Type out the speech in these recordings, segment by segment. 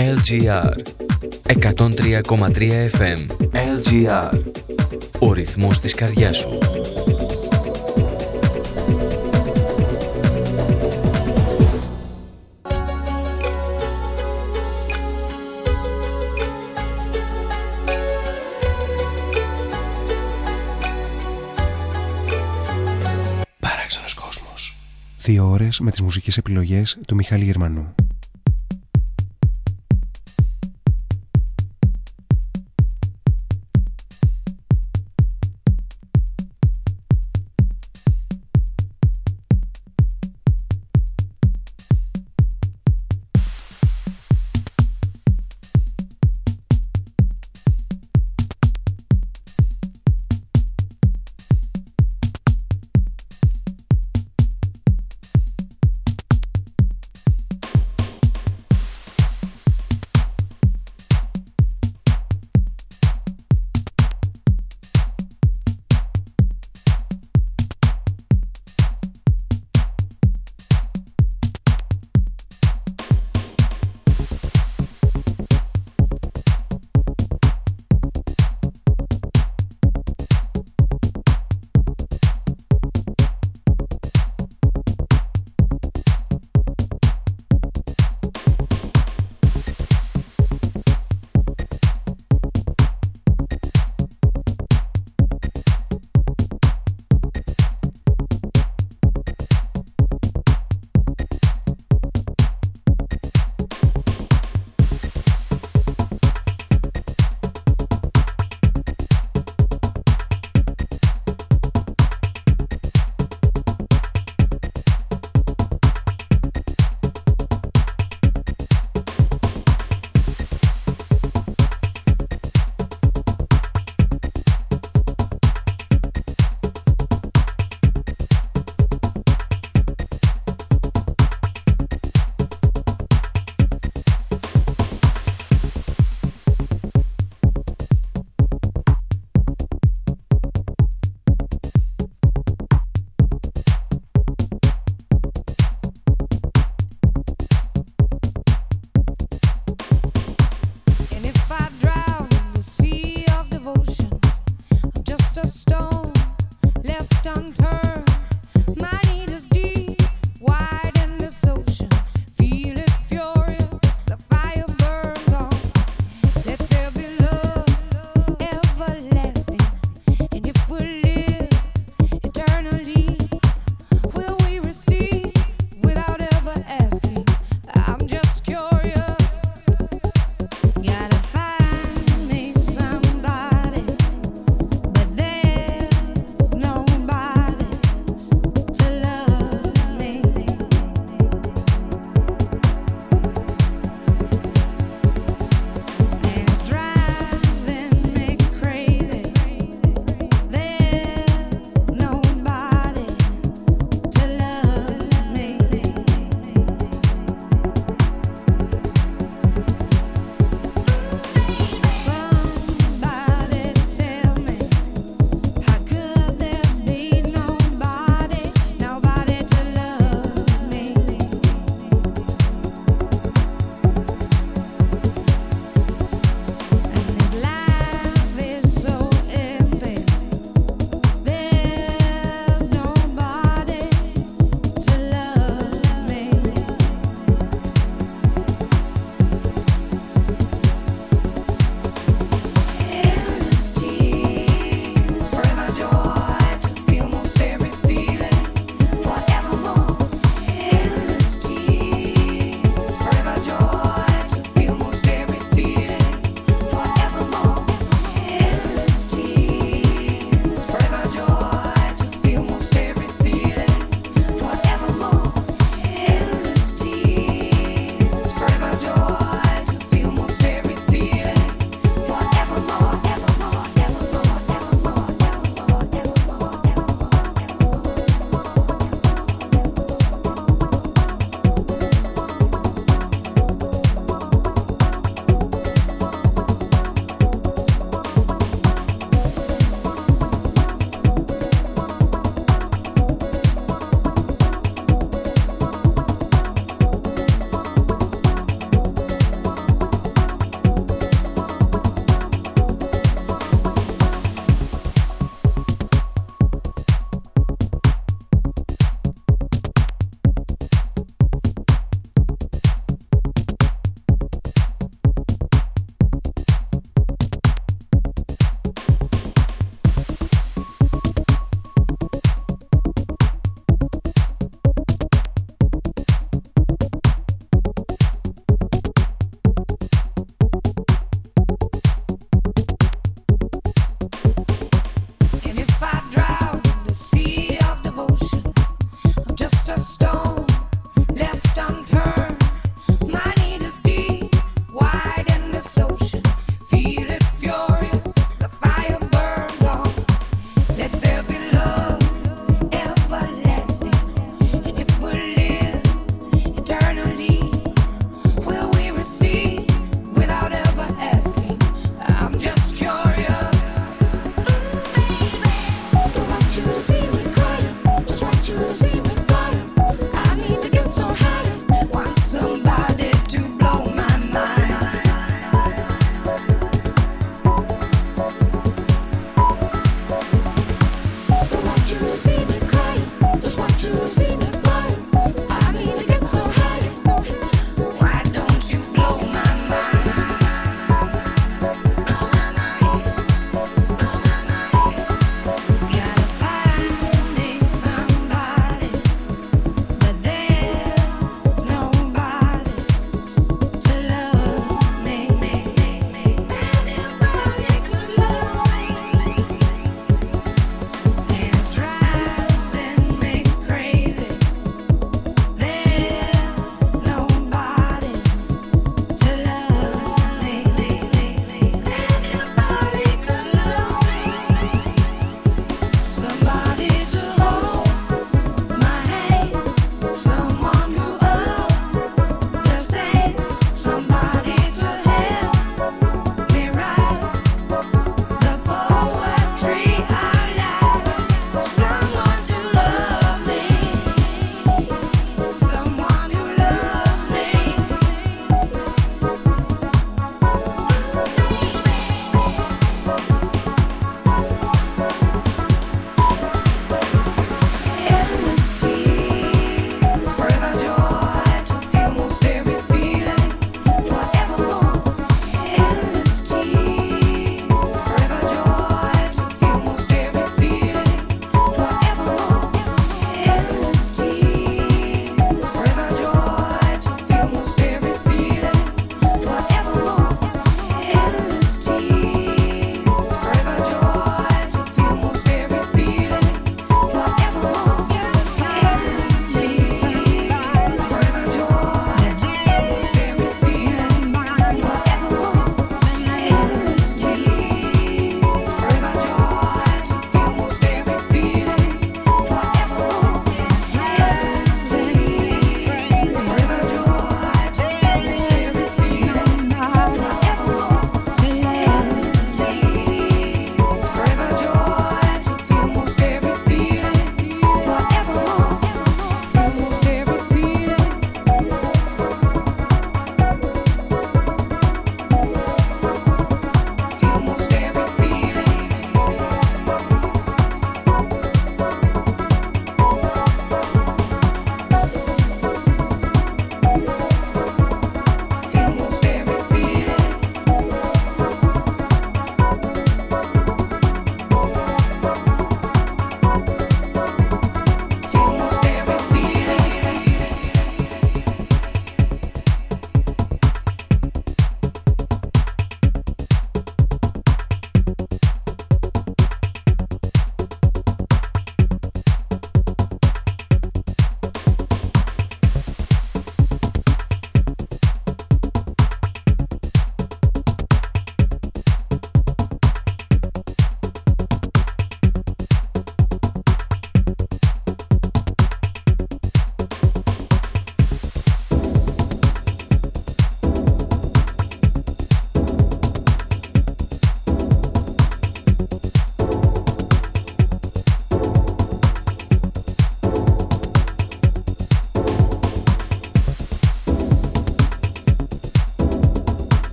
LGR 103,3 FM LGR Ο ρυθμός της καρδιάς σου. Παράξενος κόσμος. Δύο ώρες με τις μουσικές επιλογές του Μιχάλη Γερμανού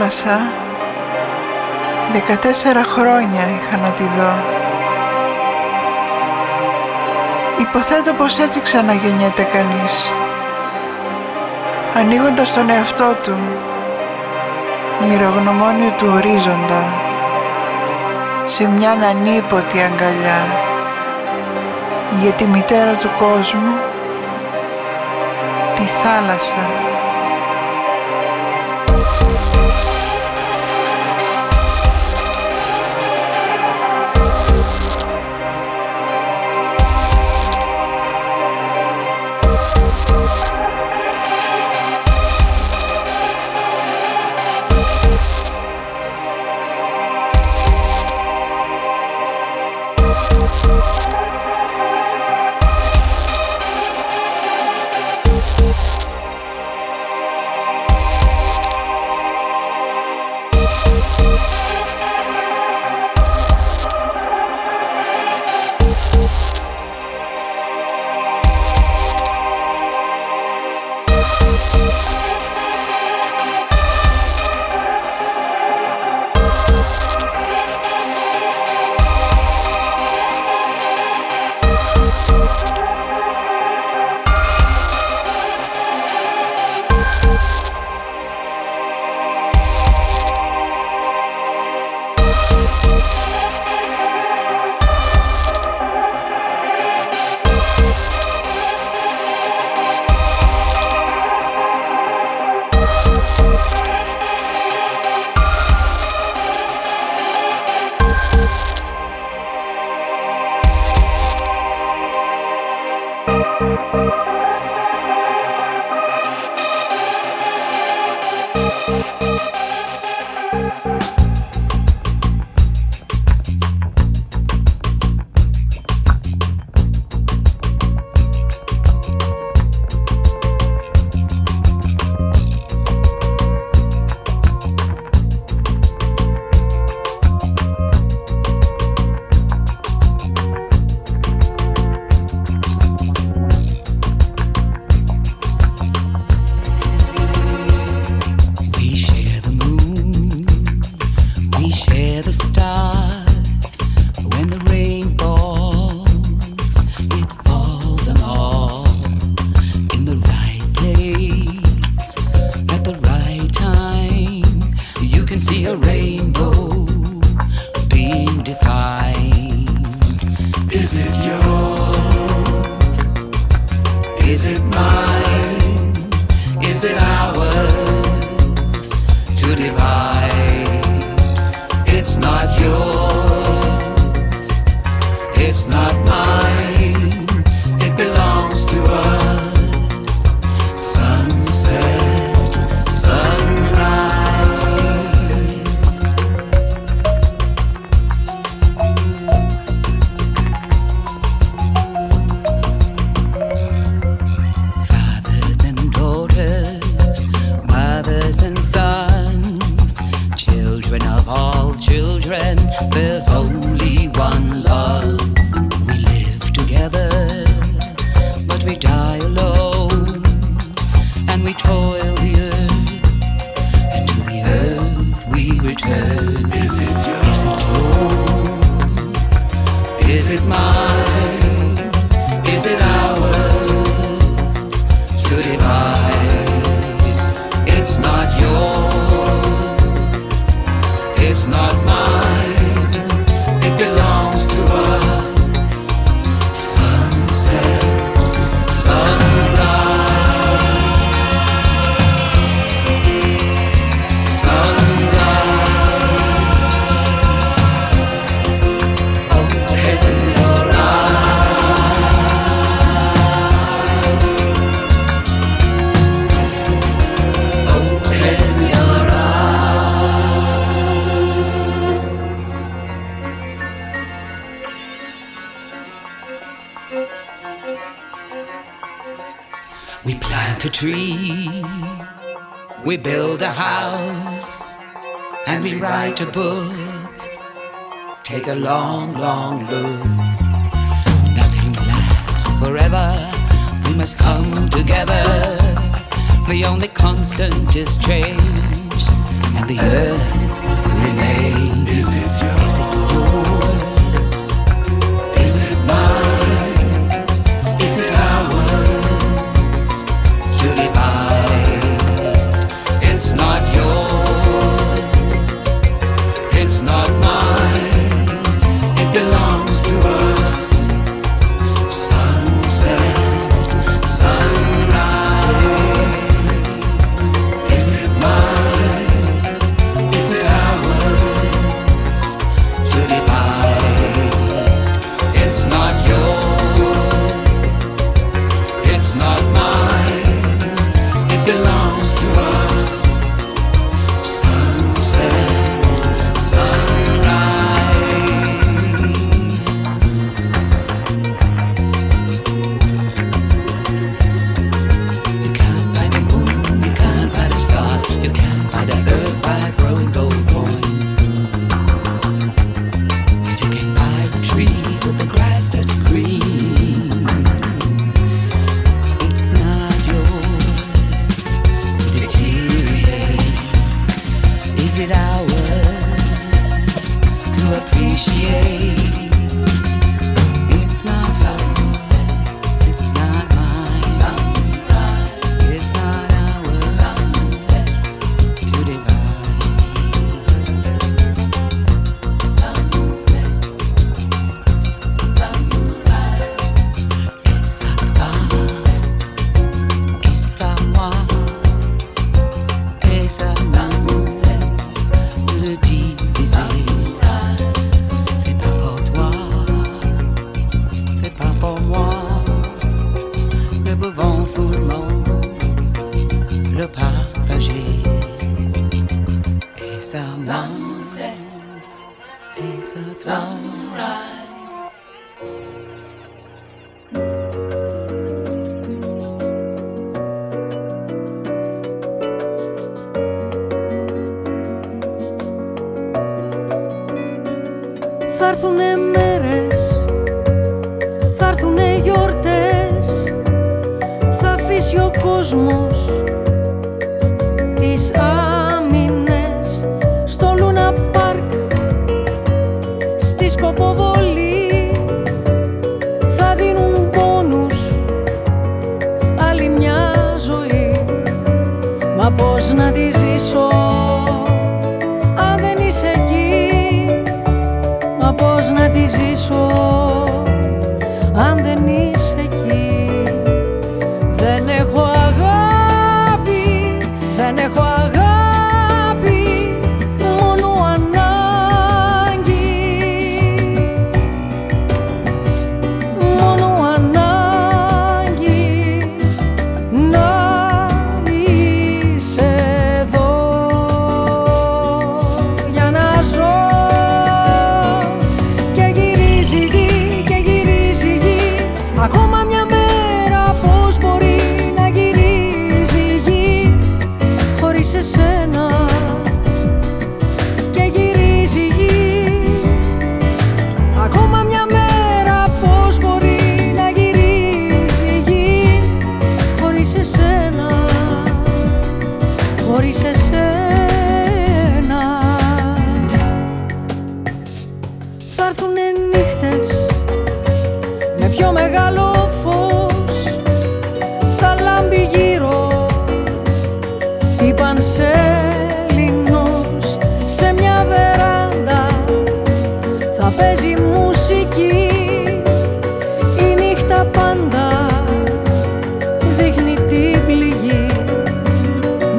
Θάλασσα 14 χρόνια είχα να τη δω. Υποθέτω πως έτσι ξαναγεννιέται κανείς. Ανοίγοντας τον εαυτό του, μυρογνωμόνιο του ορίζοντα, σε μια ανίποτη αγκαλιά, για τη μητέρα του κόσμου, τη θάλασσα.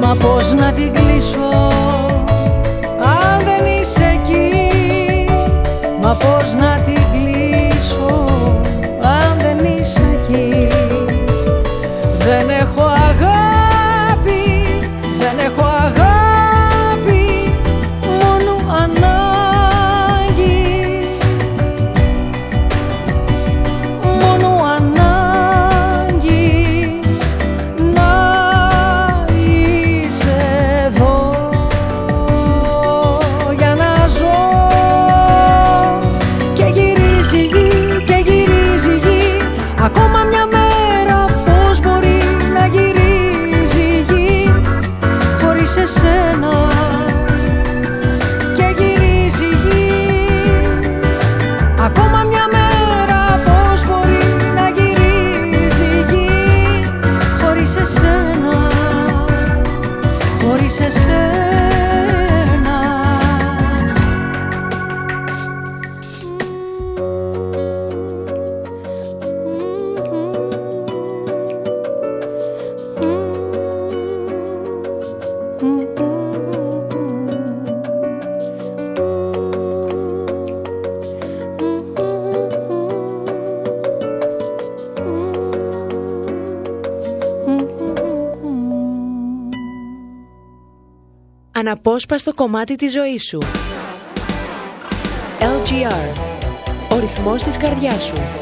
Μα πώς να την κλείσω αν δεν είσαι εκεί. Μα πώς να την αναπόσπαστο κομμάτι της ζωής σου. LGR. Ο ρυθμός της καρδιάς σου.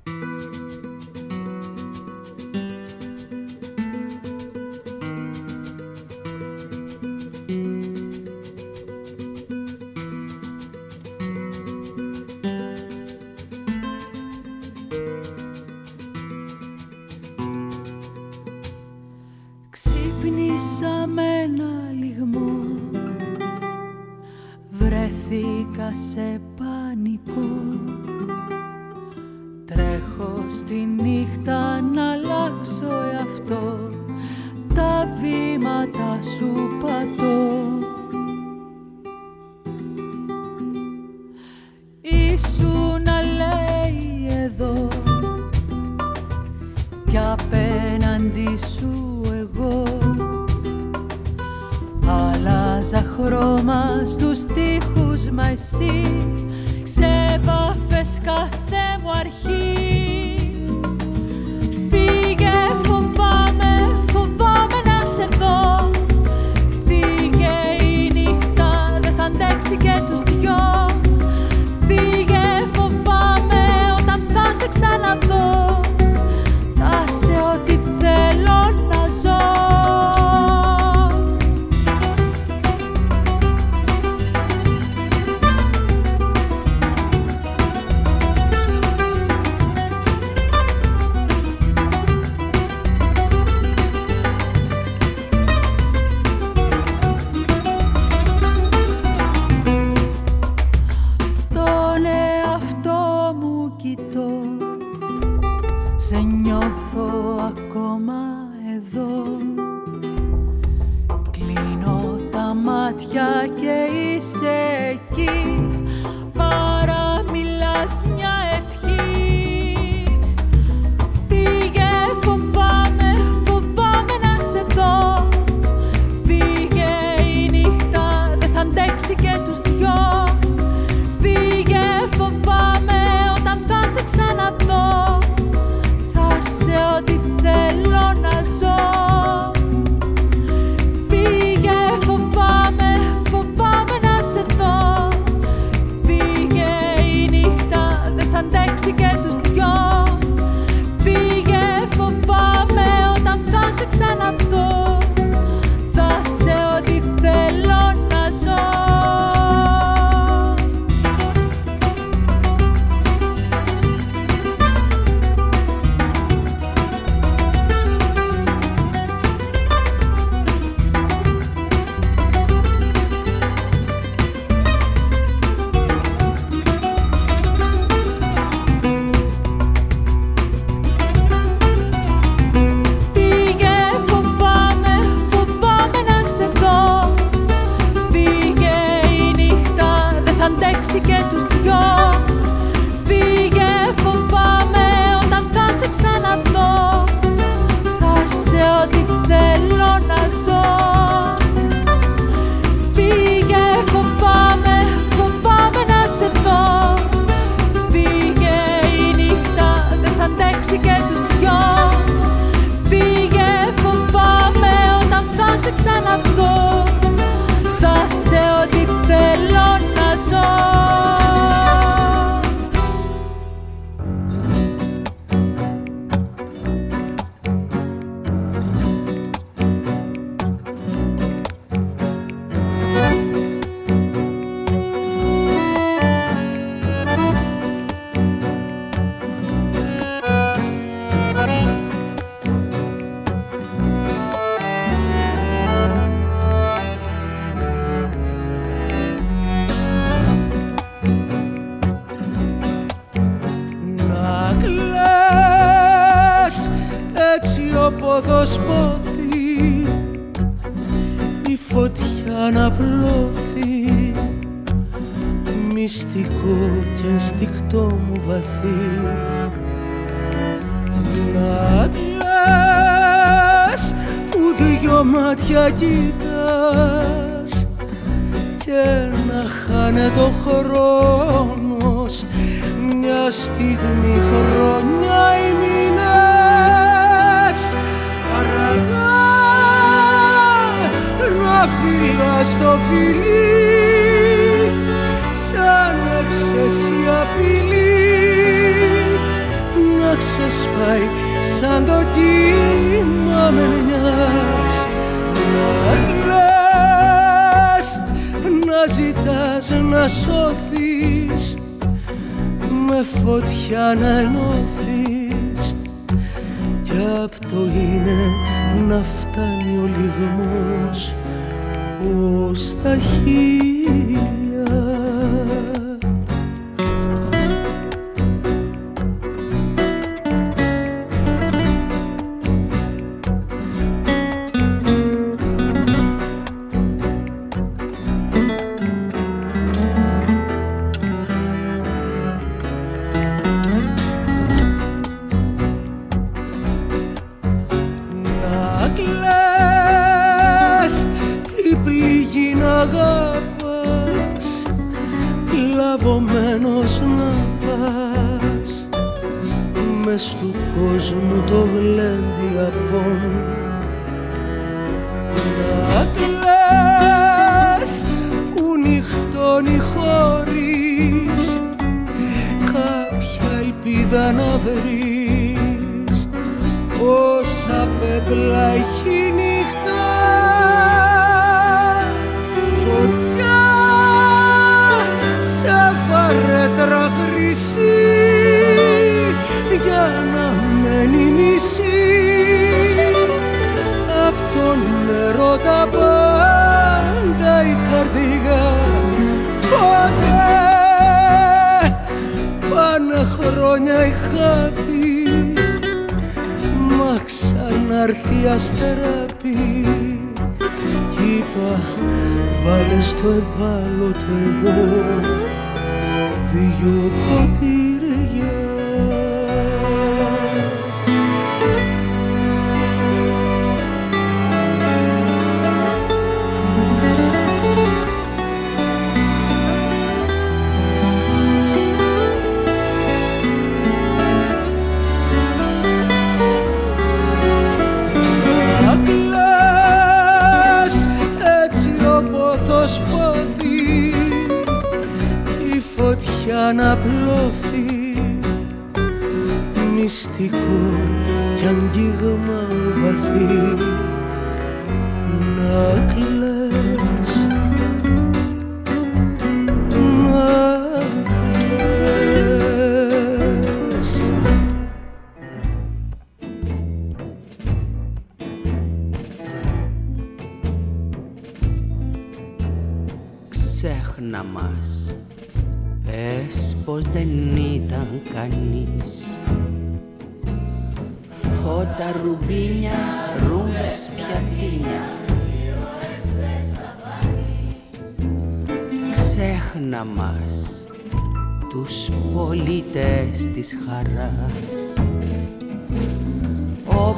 Να φυλάς το φιλί σαν έξεση απειλή. Να ξεσπάει σαν το κύμα με νοιάς να κλαις, να ζητάς να σώθεις με φωτιά να ενώθεις. Κι απ' το είναι να φτάνει ο λιγμός ως τα χείλη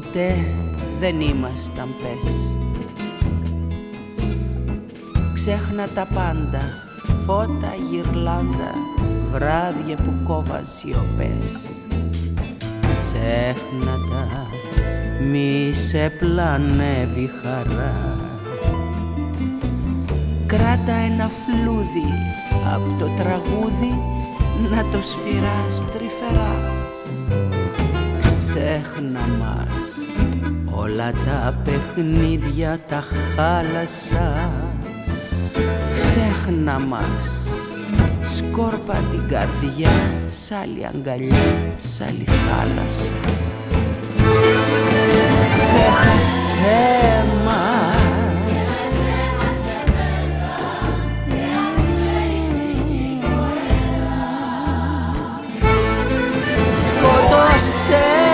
τότε δεν ήμασταν πες. Ξέχνα τα πάντα, φώτα, γυρλάντα, βράδια που κόβαν σιωπές. Ξέχνα τα, μη σε πλανεύει χαρά. Κράτα ένα φλούδι από το τραγούδι να το σφυράς τρυφερά ξέχνα μας. Όλα τα παιχνίδια τα χάλασα. Ξέχνα μας. Σκόρπα την καρδιά Σ' άλλη αγκαλιά, σ' άλλη θάλασσα. Ξέχασέ μας. Σκότωσέ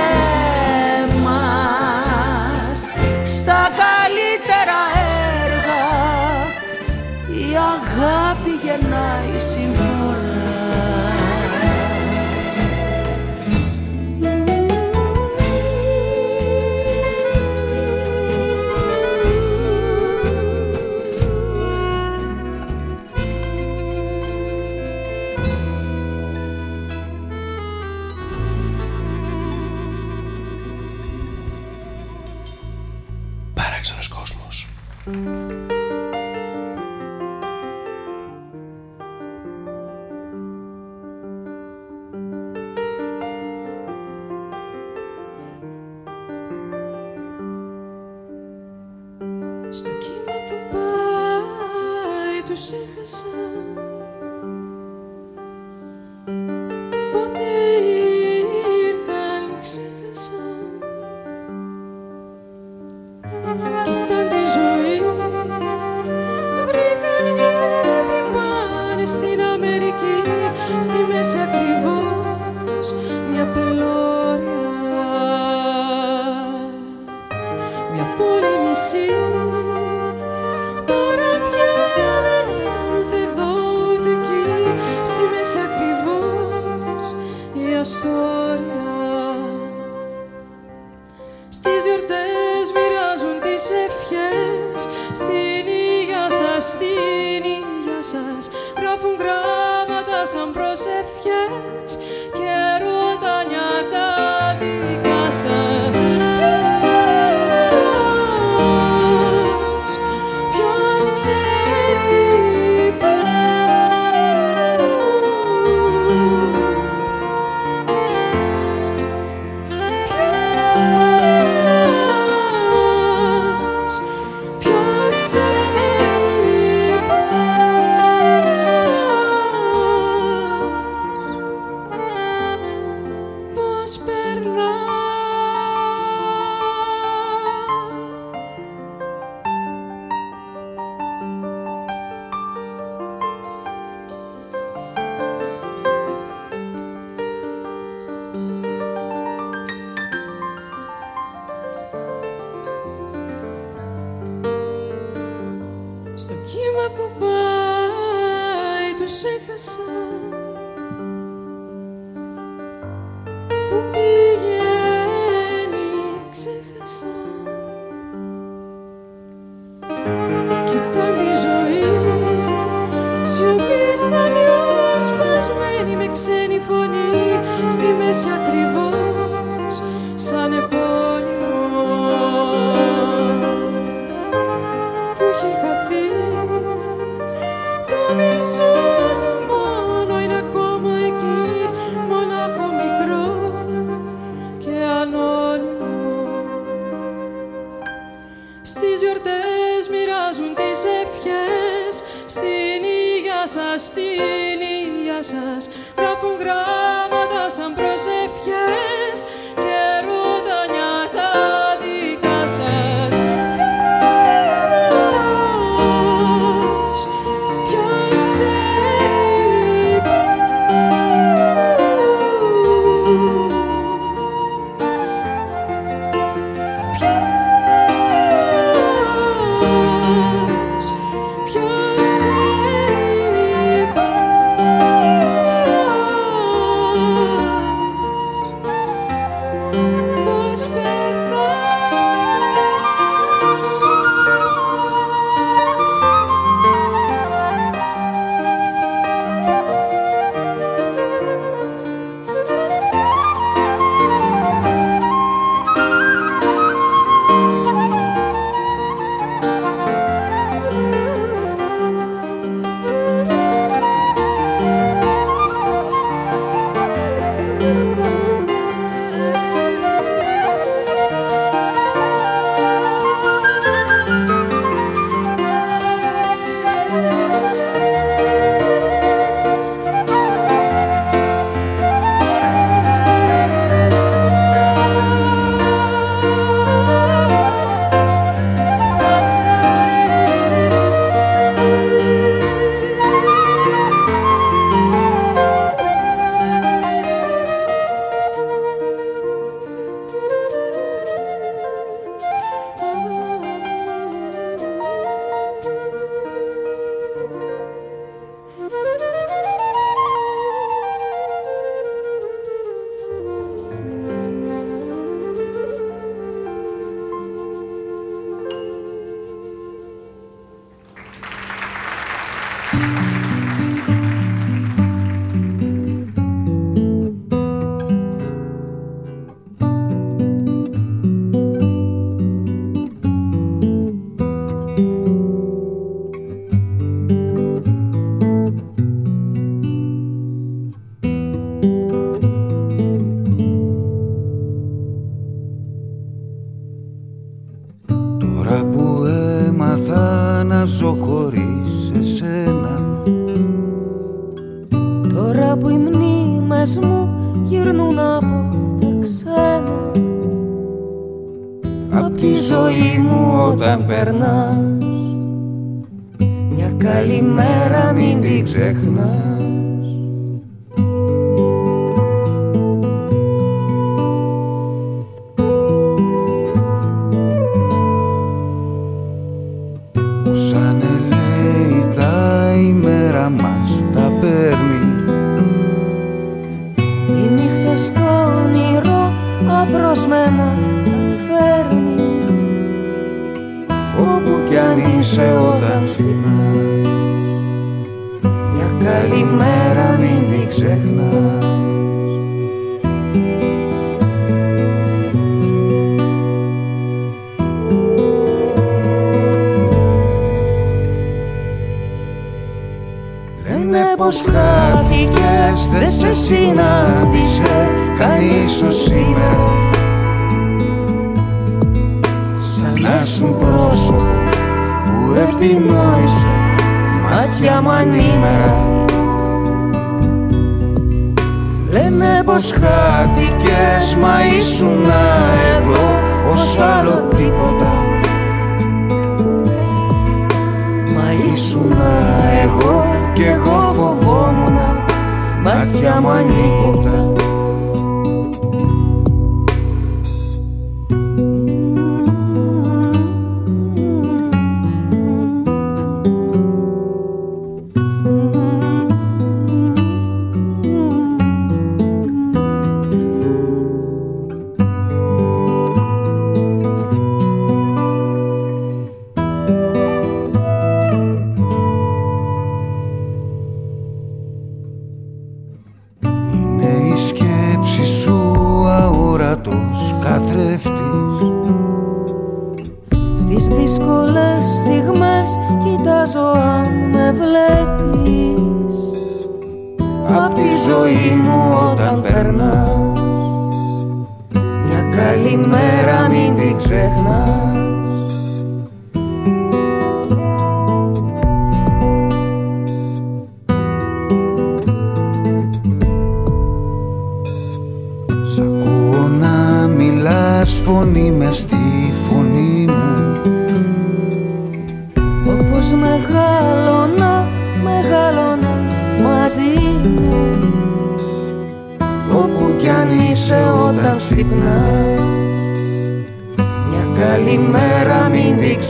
Καλημέρα μην την ξεχνάς.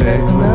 take me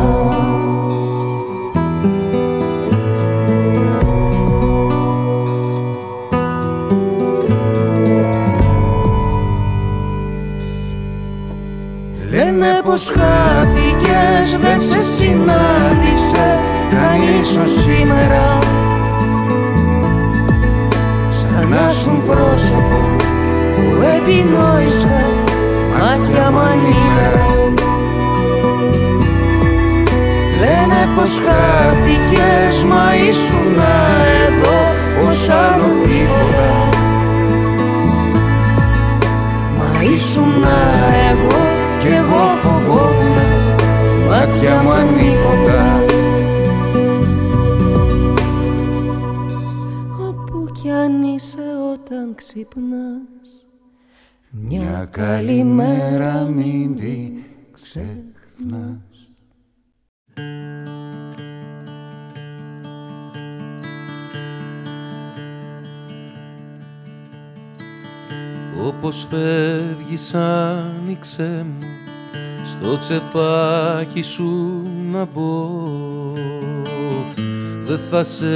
τσεπάκι σου να μπω. Δε θα σε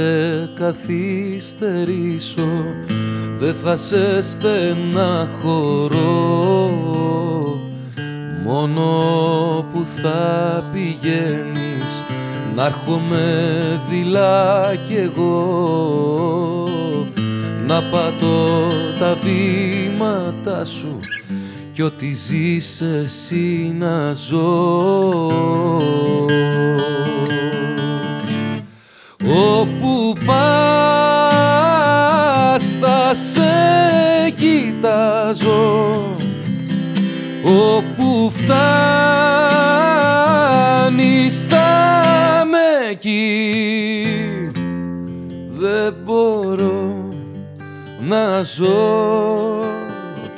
καθυστερήσω Δε θα σε στεναχωρώ. Μόνο που θα πηγαίνεις να έρχομαι δειλά κι εγώ. Να πατώ τα βήματα σου κι ό,τι ζεις εσύ να ζω. Όπου πας θα σε κοιτάζω. Όπου φτάνεις θα με εκεί. Δεν μπορώ να ζω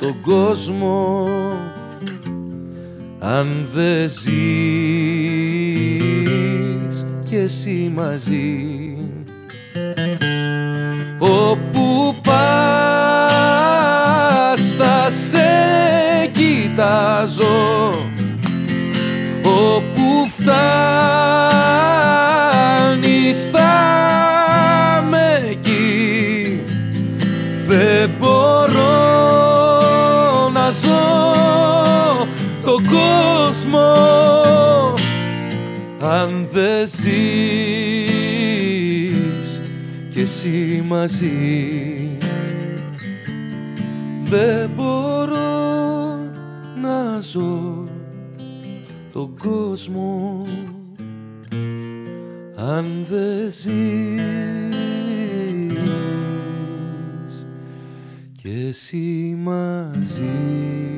τον κόσμο αν δεν ζεις κι εσύ μαζί. Όπου πας θα σε κοιτάζω. Όπου φτάνεις αν δεν ζεις κι εσύ μαζί δεν μπορώ να ζω τον κόσμο. Αν δεν ζεις κι εσύ μαζί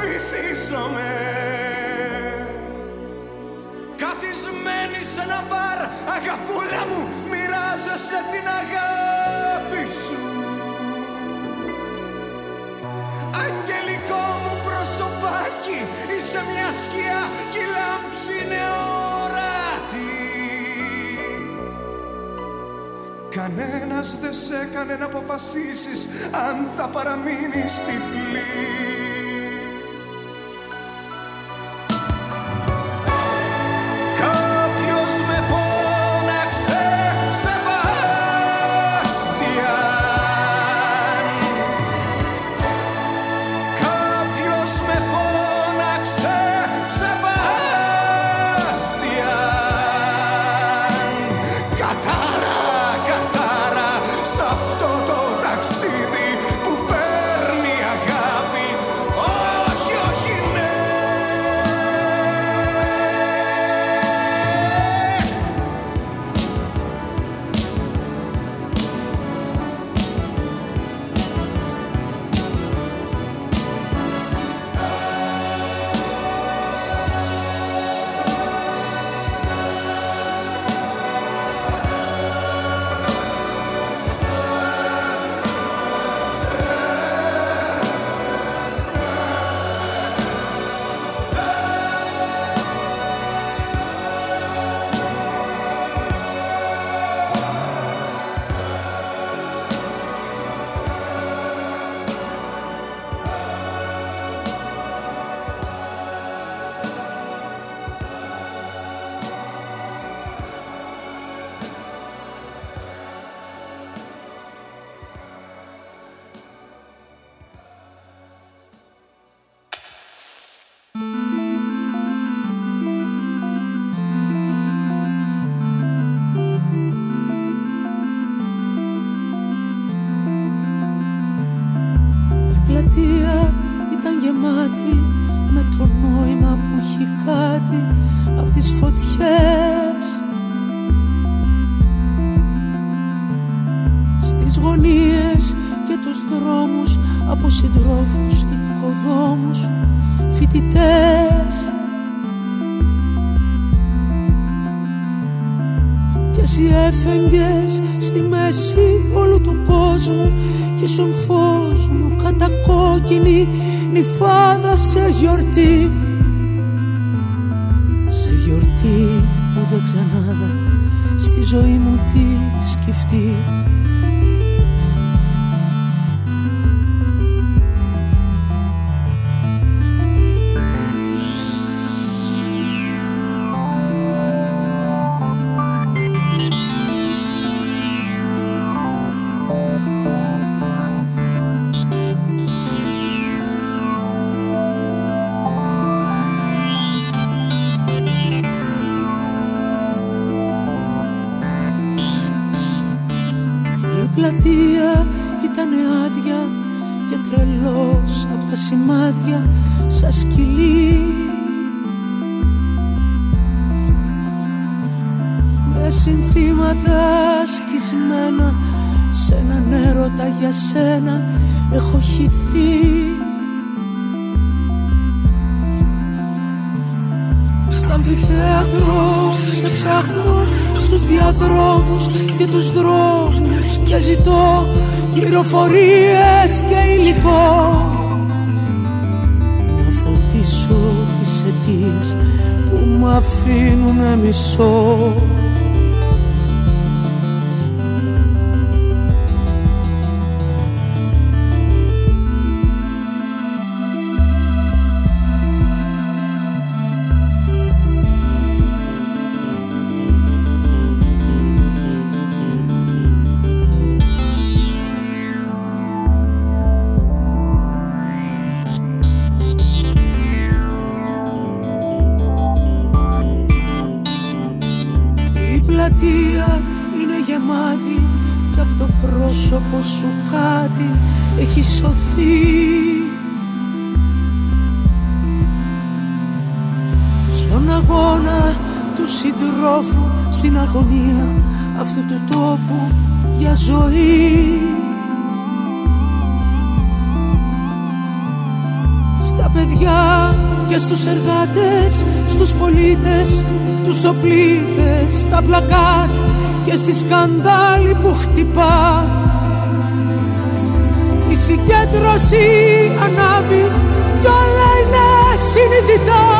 βυθίζομαι Καθισμένη σε ένα μπαρ Αγαπούλα μου μοιράζεσαι την αγάπη σου. Αγγελικό μου προσωπάκι Είσαι μια σκιά και η λάμψη είναι ορατή Κανένας δεν σε έκανε να αποφασίσεις αν θα παραμείνεις τυφλή. και σου φως μου κατακόκκινη νυφάδα σε γιορτή. πλατεία ήταν άδεια και τρελός από τα σημάδια σα σκυλί. Με συνθήματα σκισμένα σε έναν έρωτα για σένα έχω χυθεί. Στα αμφιθέατρο σε ψάχνω στους διαδρόμους και τους δρόμους και ζητώ πληροφορίες και υλικό. Να φωτίσω τις αιτίες που μ' αφήνουνε μισό στους εργάτες, στους πολίτες, τους οπλίτες, τα πλακάτ και στη σκανδάλη που χτυπά. Η συγκέντρωση ανάβει κι όλα είναι συνειδητά.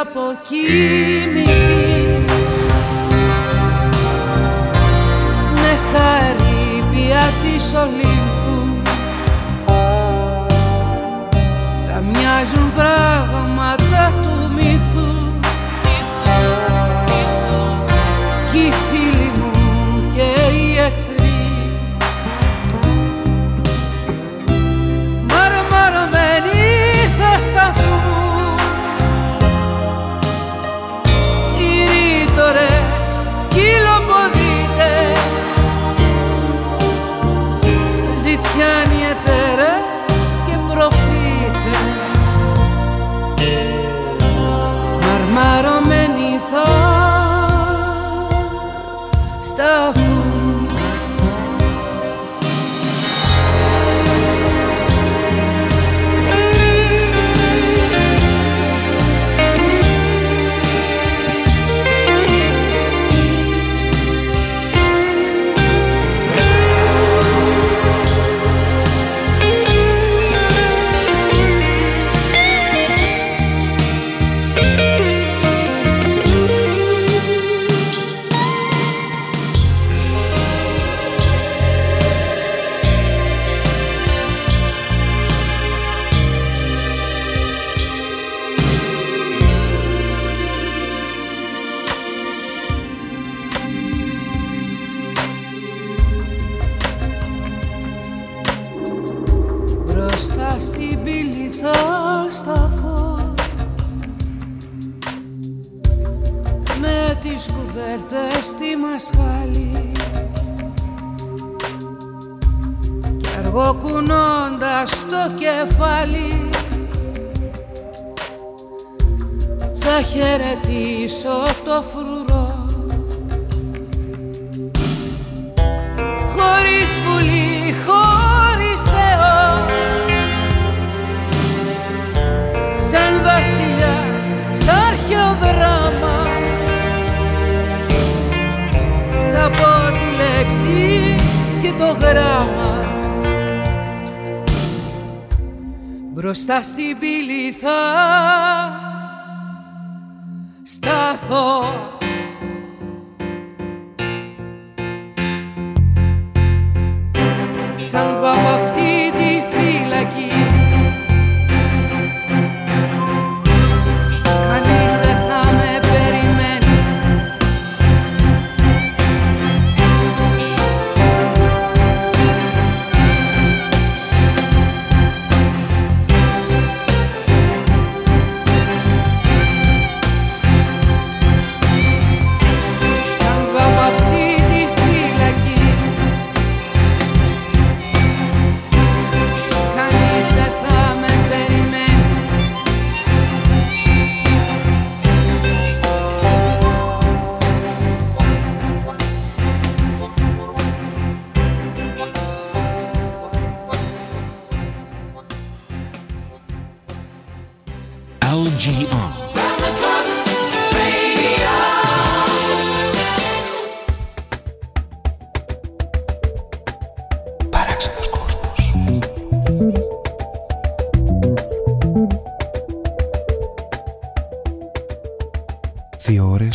αποκοιμηθεί. Μες στα ερήπια της Ολύμφου θα μοιάζουν πράγματα του κεφάλι. Θα χαιρετήσω το φρουρό. Χωρίς πουλί, χωρίς Θεό. Σαν βασιλιάς, σαν αρχαιοδράμα. Θα πω τη λέξη και το γράμμα. Μπροστά στην πύλη θα στάθω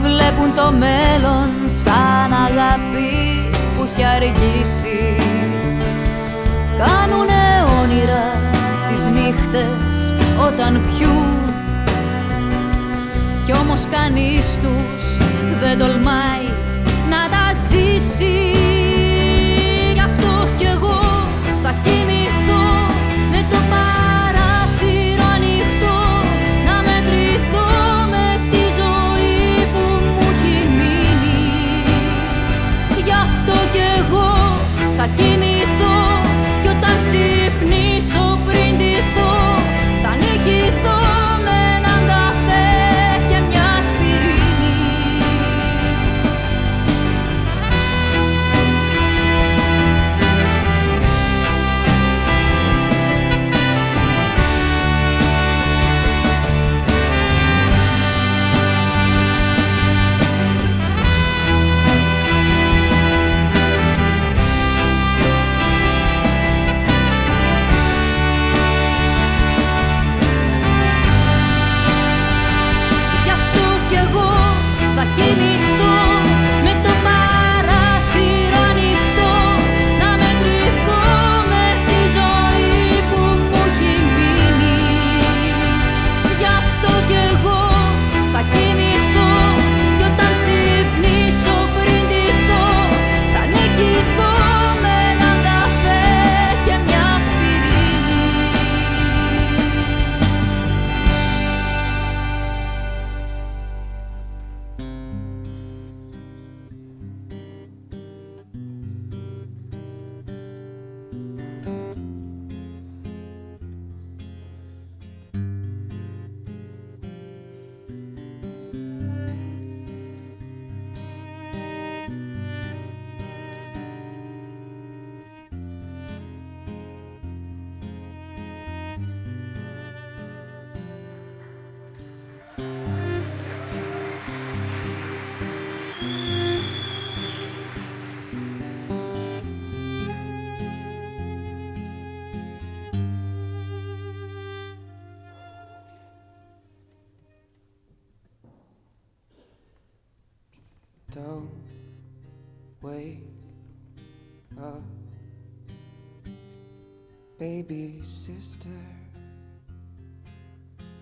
Βλέπουν το μέλλον σαν αγάπη που έχει αργήσει. Κάνουνε όνειρα τις νύχτες όταν πιούν. Κι όμως κανείς τους δεν τολμάει να τα ζήσει. kini baby sister.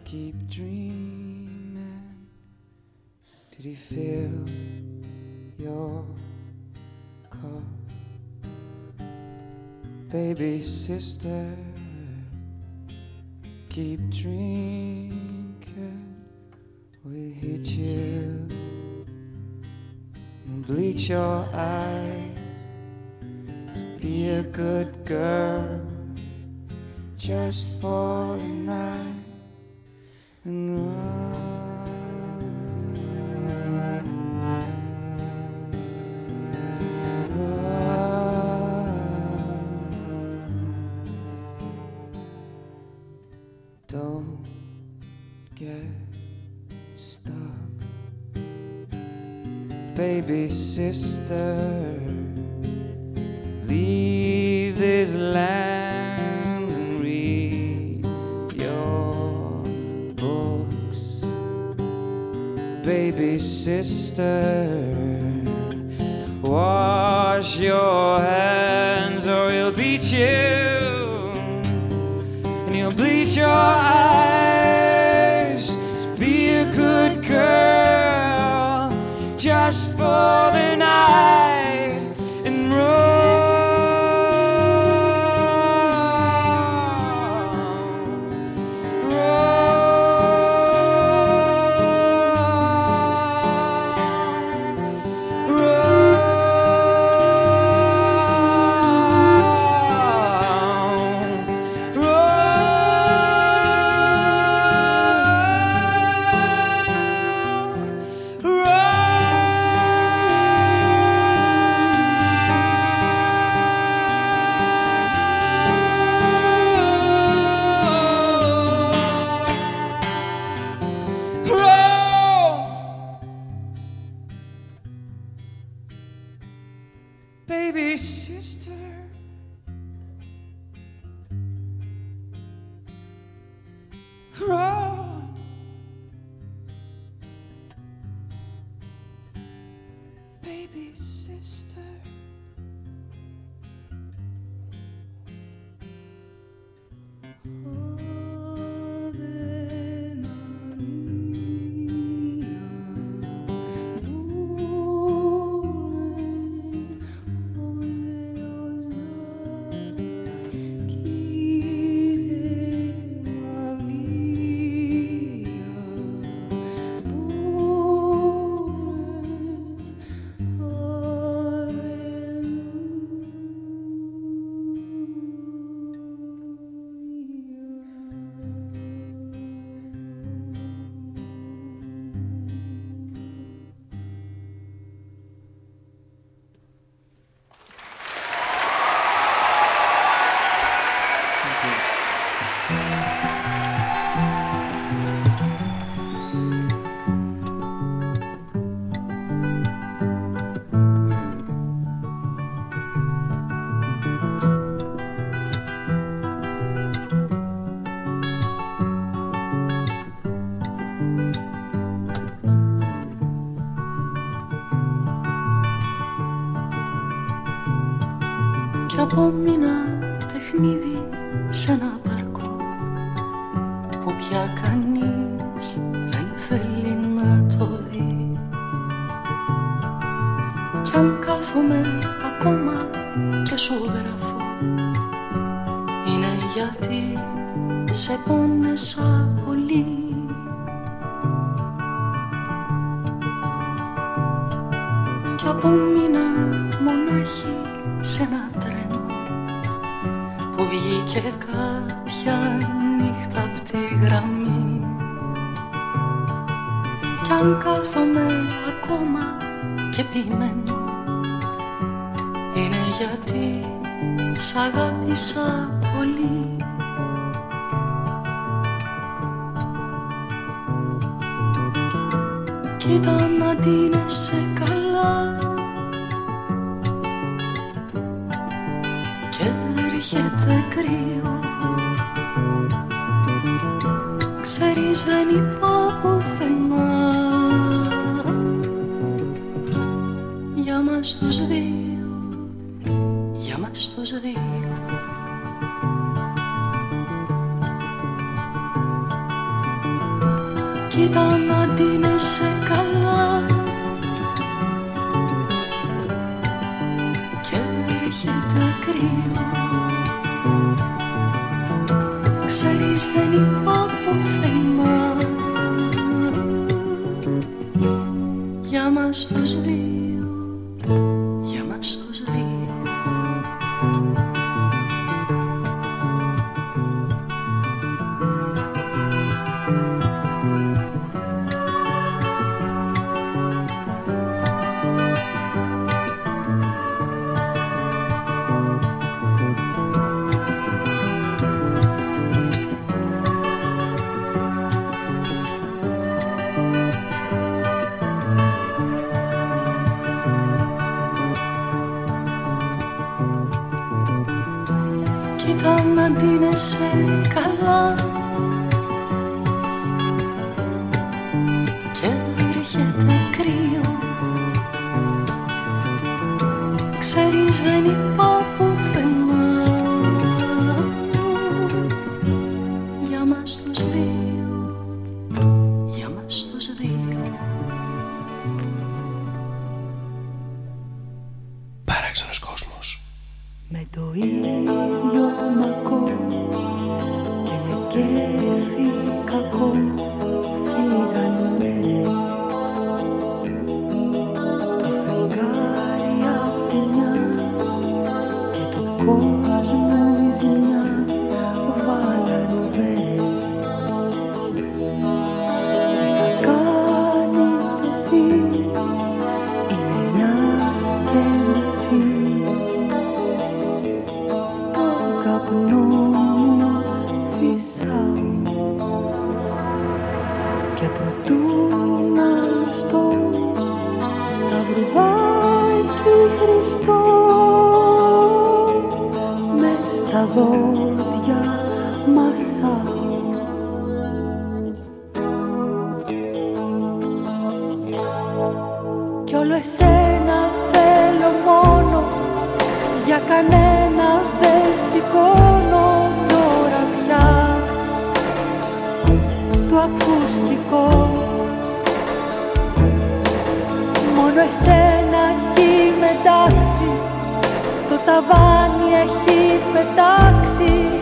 Keep dreaming. Did he fill your cup, baby sister? Keep drinking. We hit you and bleach your eyes. Be a good girl just for a night and Don't get stuck, baby sister. Leave this land baby sister. Wash your hands or he'll beat you and he'll bleach your eyes. So be a good girl just for the night κάποια νύχτα απ' τη γραμμή. Κι αν κάθομαι ακόμα και ποιμένω είναι γιατί σ' αγάπησα πολύ. Κοίτα να ντύνεσαι καλά και έρχεται κρύο τέσσερις δεν είπα πουθενά Για μας τους δύο, για μας τους δύο. Κοίτα να ντύνεσαι forcément. Για μας τους δύο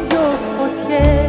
δυο φωτιές.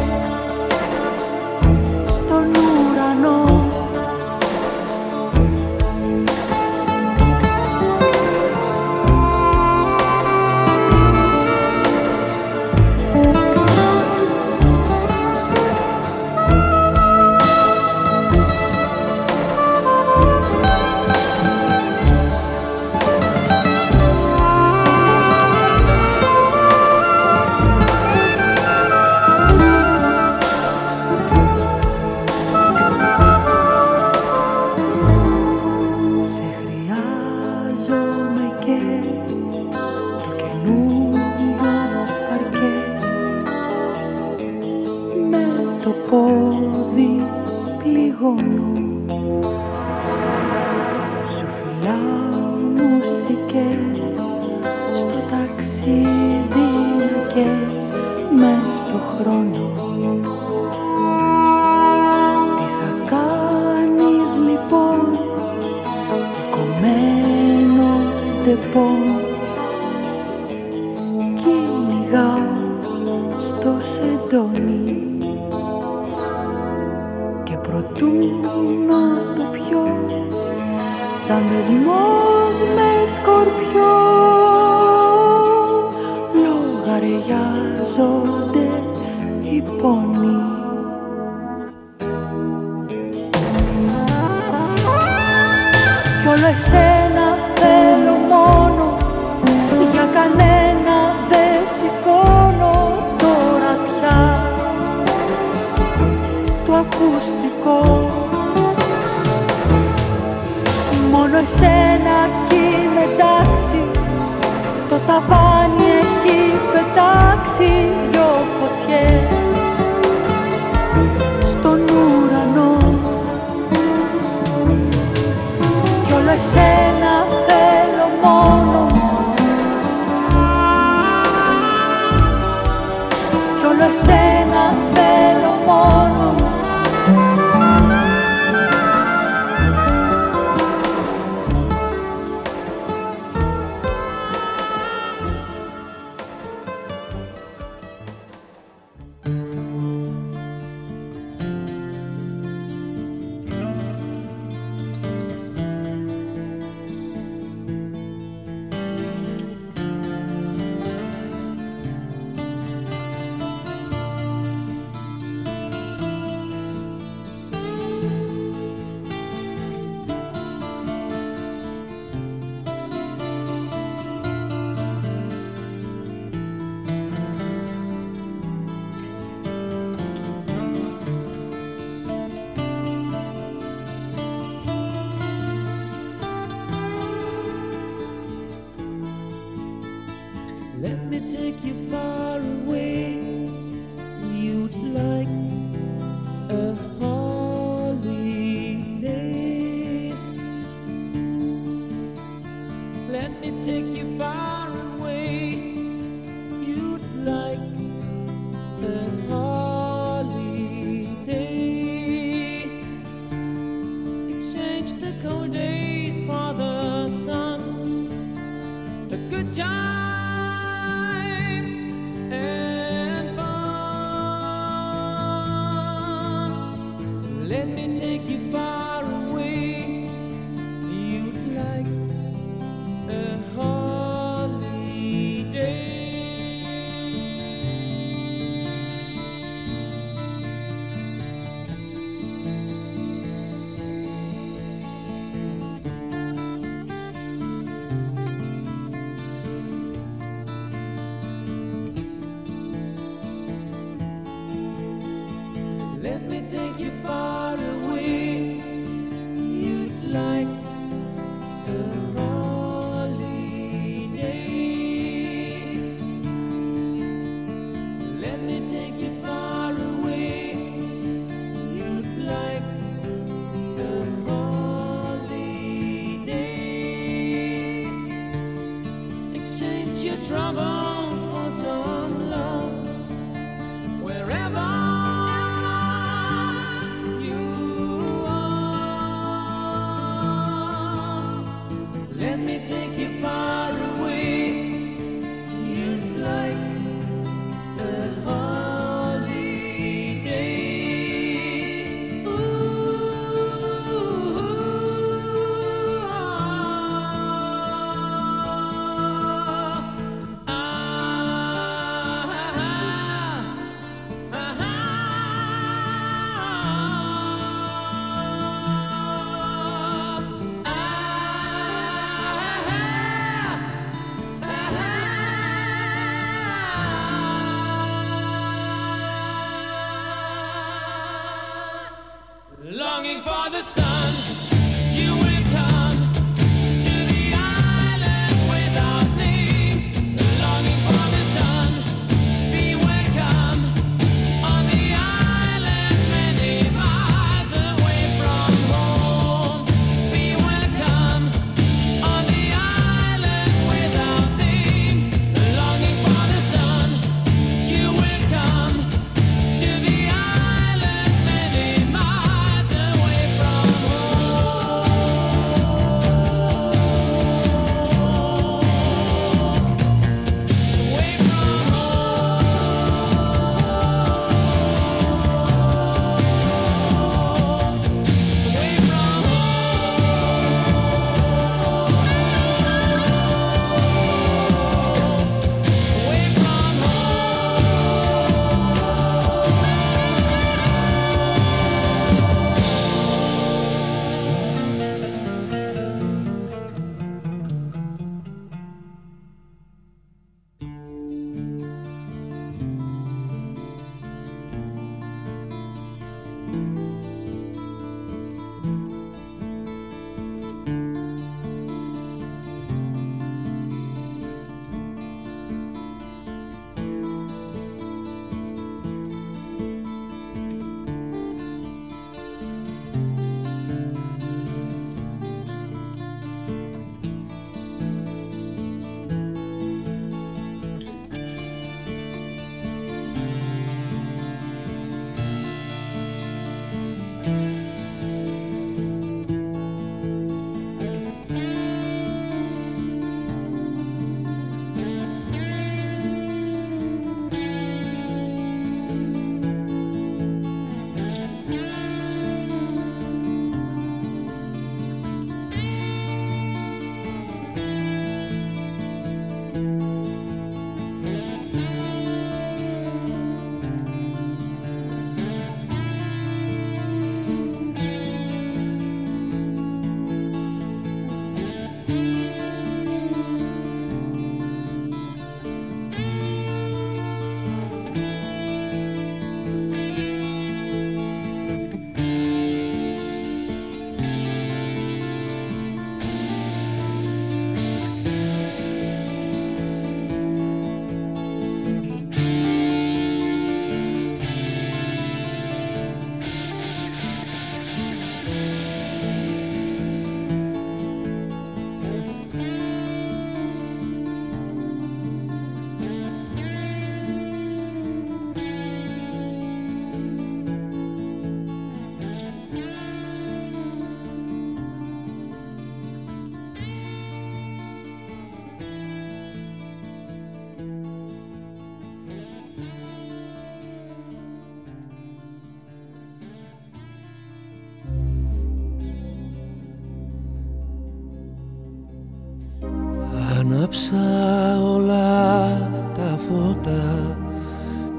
Άναψα όλα τα φώτα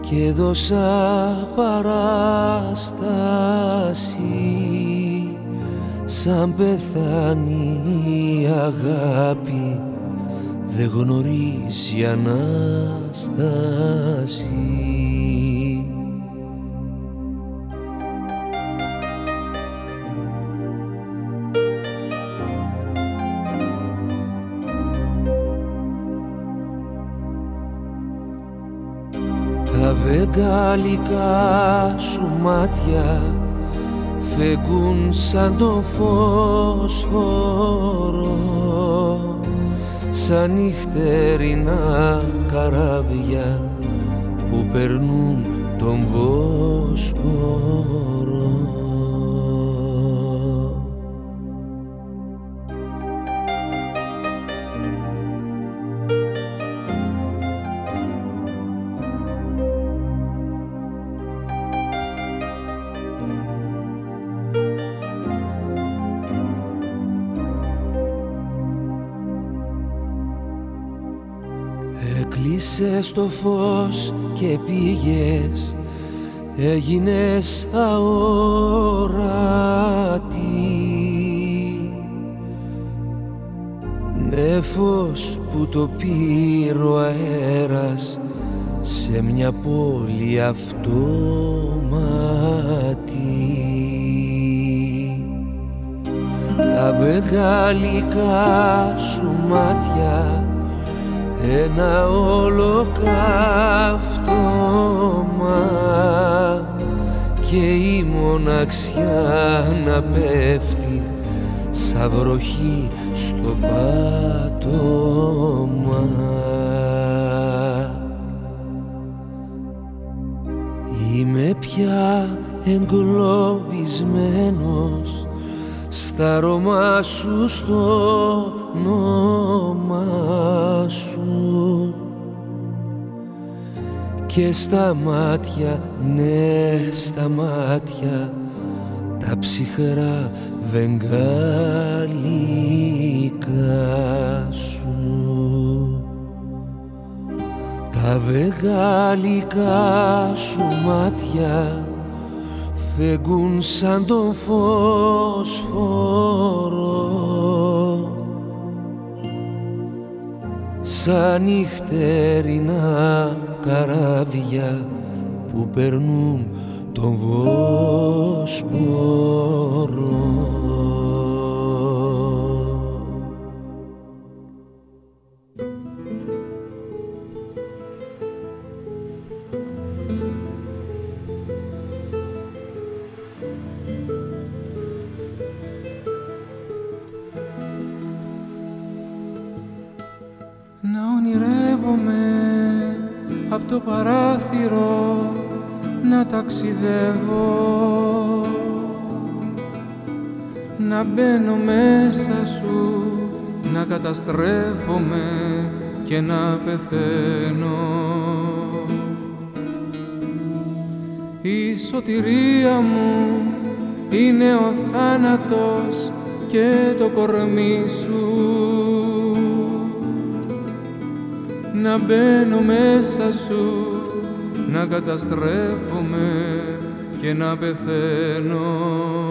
και δώσα παράσταση. Σαν πεθάνει η αγάπη δεν γνωρίζει Ανάσταση μάτια φεγγούν σαν το φωσφόρο σαν νυχτερινά καράβια που περνούν τον Βόσπορο. Έκλεισες το φως και πήγες. Έγινες αόρατη. Νέφος που το πήρε ο αέρας Σε μια πόλη αυτόματη Τα βεγγαλικά σου μάτια ένα ολοκαύτωμα και η μοναξιά να πέφτει σαν βροχή στο πάτωμα. Είμαι πια εγκλωβισμένος στα αρώμα σου στο όνομα σου. Και στα μάτια, ναι στα μάτια τα ψυχρά βεγγαλικά σου. Τα βεγγαλικά σου μάτια φεγγούν σαν τον φωσφόρο σαν νυχτερινά καράβια που περνούν τον Βόσπορο. Να μπαίνω μέσα σου να καταστρέφομαι και να πεθαίνω. Η σωτηρία μου είναι ο θάνατος και το κορμί σου. Να μπαίνω μέσα σου να καταστρέφομαι και να πεθαίνω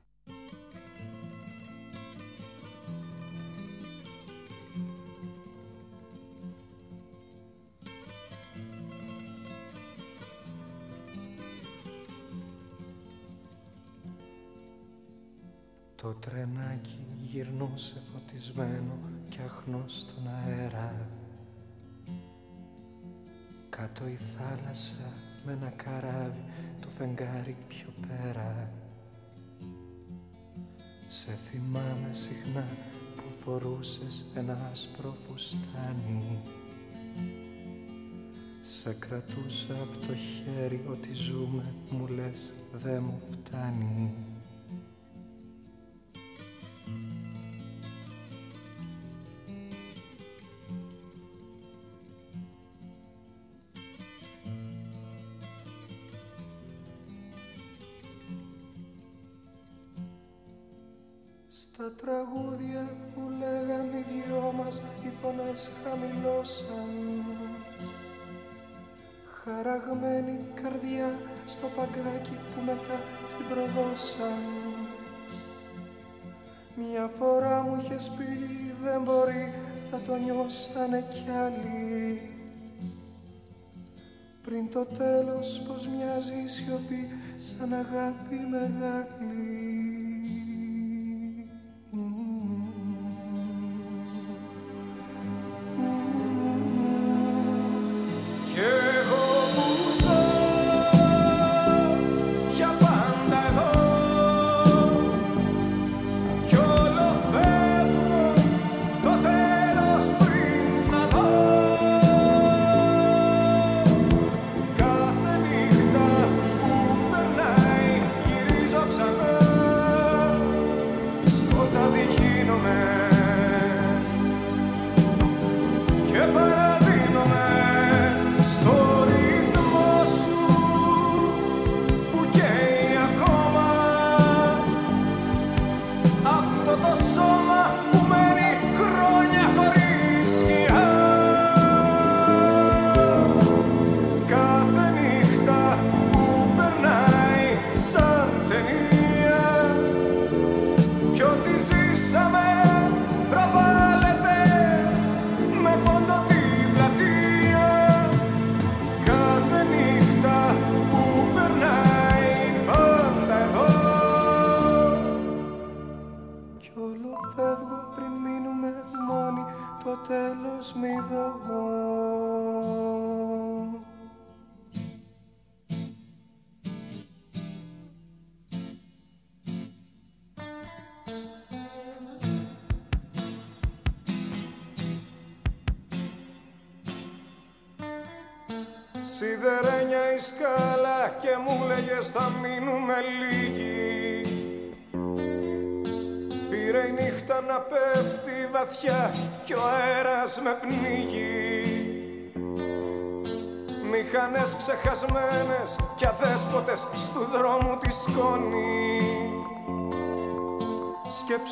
σε φωτισμένο και αχνό στον αέρα. Κάτω η θάλασσα με ένα καράβι το φεγγάρι πιο πέρα. Σε θυμάμαι συχνά που φορούσες ένα άσπρο φουστάνι. Σε κρατούσα από το χέρι ότι ζούμε μου λες δε μου φτάνει τέλος πως μοιάζει η σιωπή σαν αγάπη μεγάλη.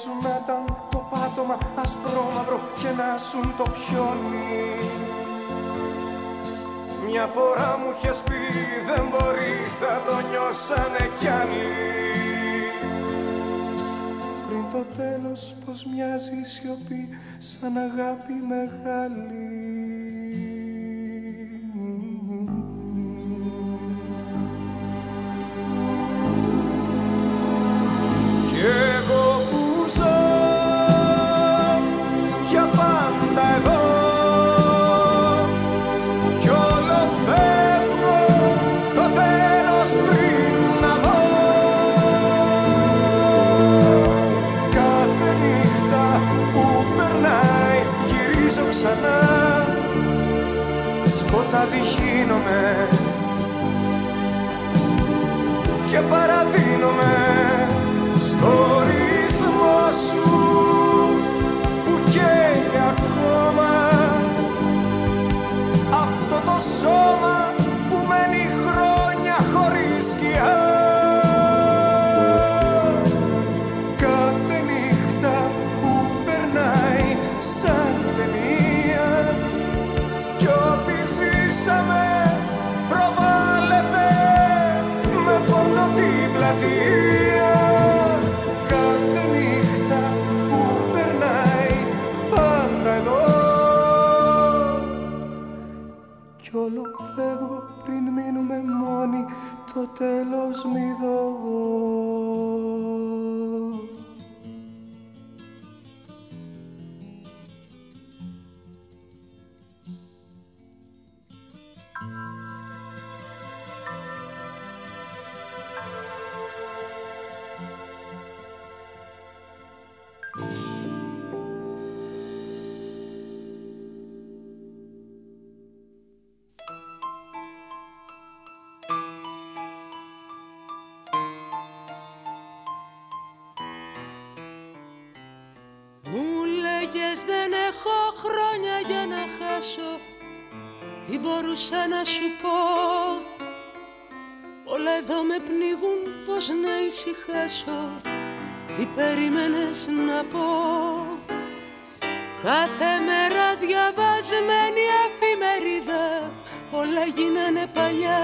σου να το πάτωμα ασπρόμαυρο και να σου το πιόνι. Μια φορά μου είχες πει δεν μπορεί, θα το νιώσανε κι άλλοι. Πριν το τέλος πως μοιάζει η σιωπή σαν αγάπη μεγάλη. επιτυχίνομαι ησυχάσω Τι περίμενες να πω; Κάθε μέρα διαβασμένη εφημερίδα. Όλα γίνανε παλιά.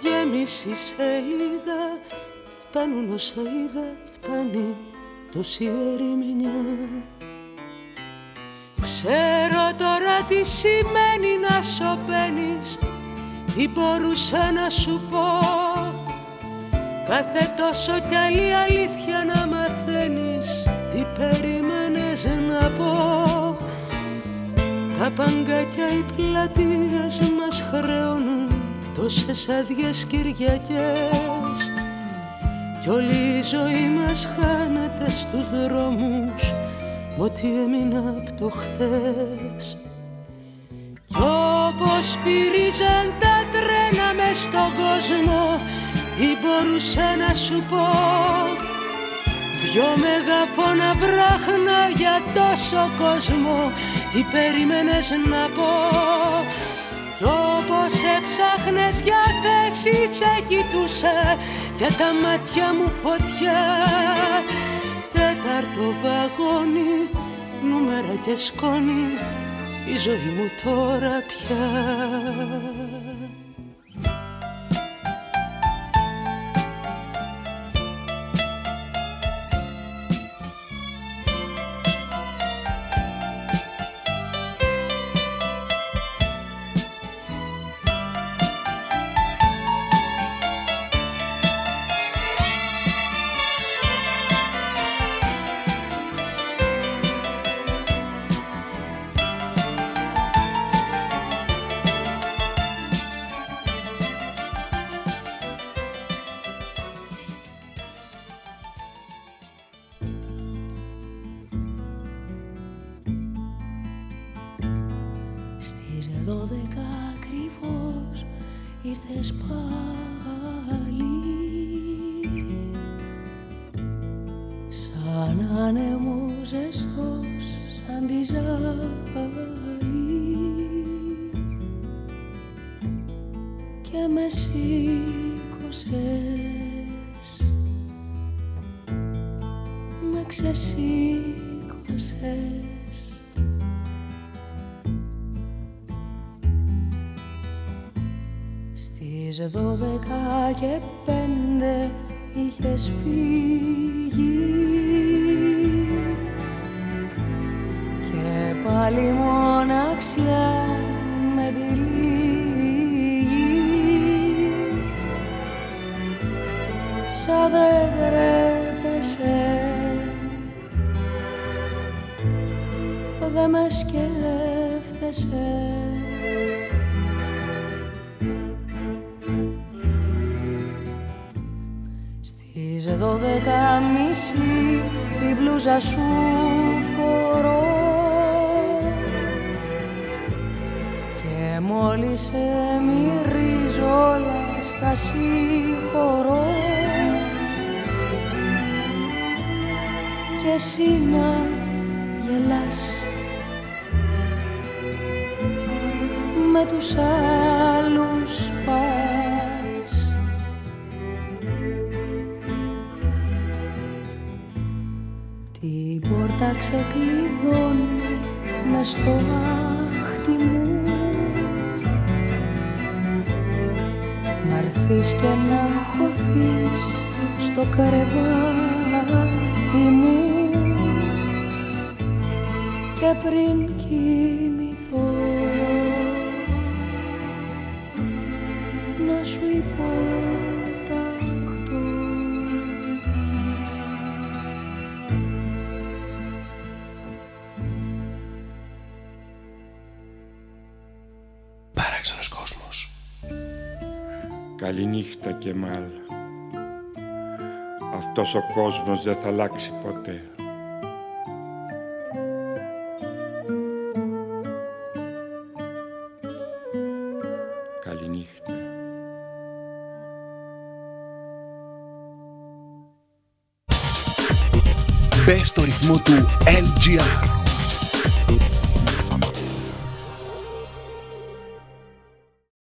Γέμιση σελίδα. Φτάνουν όσα είδα. Φτάνει τόση ερημινιά Ξέρω τώρα τι σημαίνει να σωπαίνεις. Τι μπορούσα να σου πω; Κάθε τόσο κι άλλη αλήθεια να μαθαίνεις Τι περίμενες να πω. Τα παγκάκια οι πλατείες μας χρεώνουν Τόσες άδειες Κυριακές. Κι όλη η ζωή μας χάνεται στους δρόμους Ό,τι έμεινα απ' το χτες Κι όπως φυρίζαν τα τρένα μες στον κόσμο Τι μπορούσα να σου πω Δυο μεγαφώνα βράχνα για τόσο κόσμο. Τι περίμενες να πω; Κι όπως έψαχνες για θέση σε κοιτούσα Για τα μάτια μου φωτιά. Τέταρτο βαγόνι, νούμερα και σκόνη Η ζωή μου τώρα πια Στις δώδεκα και πέντε είχες φύγει. Και πάλι μοναξιά με τη λίγη. Σαν δεν τρέπεσαι. Δε με σκέφτεσαι την μπλούζα σου φορώ. Και μόλις σε μυρίζω όλα στα συγχωρώ. Και εσύ να γελάς με τους άλλους ξεκλειδώνει μες στο άχτι μου. Να'ρθείς και να χωθείς στο κρεβάτι μου. Και πριν κοιμηθώ Καληνύχτα και μάλ. Αυτός ο κόσμος δεν θα αλλάξει ποτέ. Καληνύχτα. Μπες στο ρυθμό του LGR.